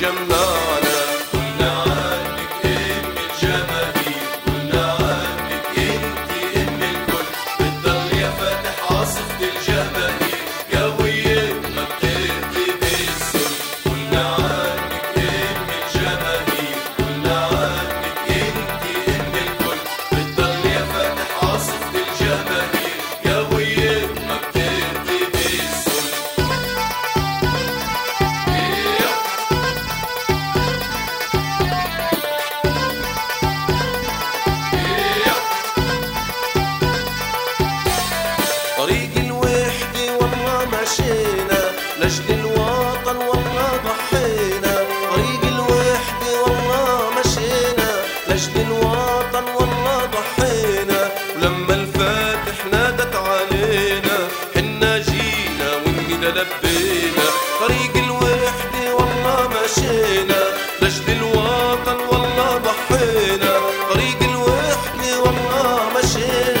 Russian عشت الوطن والله ضحينا. ولما الفاتح نادت علينا حنا جينا والندى لبينا. طريق الوحدة والله مشينا.